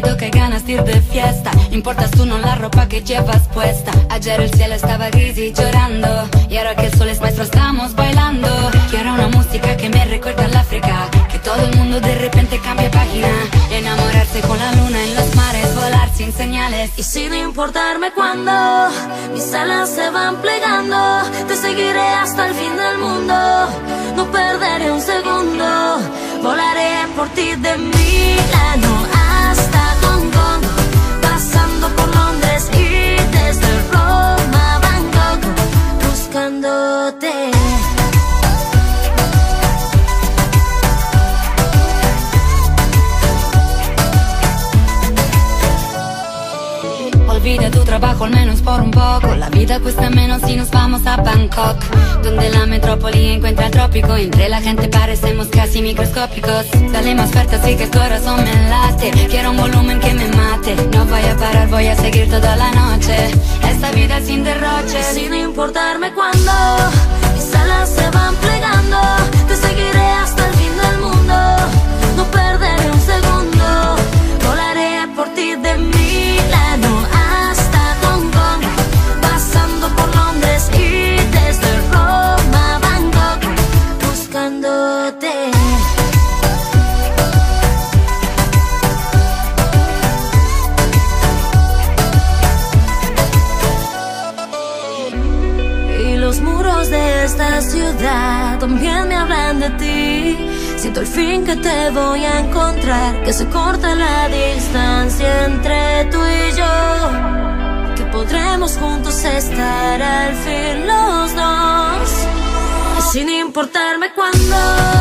Querido, que ganas de ir de fiesta. Importas tú, no la ropa que llevas puesta. Ayer el cielo estaba gris y llorando. Y ahora que el sol es nuestro, estamos bailando. Quiero una música que me recuerda al África. Que todo el mundo de repente cambia página. Enamorarse con la luna en los mares, volar sin señales. Y sin importarme cuándo, mis alas se van plegando. Te seguiré hasta el fin del mundo. No perderé un segundo. Volaré por ti de mí. Trabajo al menos por un poco. La vida cuesta menos si nos vamos a Bangkok Donde la metrópoli encuentra el trópico. Entre la gente parecemos casi microscópicos. Salimos fuertes y que el corazón me late. Quiero un volumen que me mate. No voy a parar, voy a seguir toda la noche. Esta vida sin derroche. Sin importarme cuando ciudad también me hablan de ti. Siento el fin que te voy a encontrar, que se corta la distancia entre tú y yo. Que podremos juntos estar al fin los dos. Sin importarme cuándo.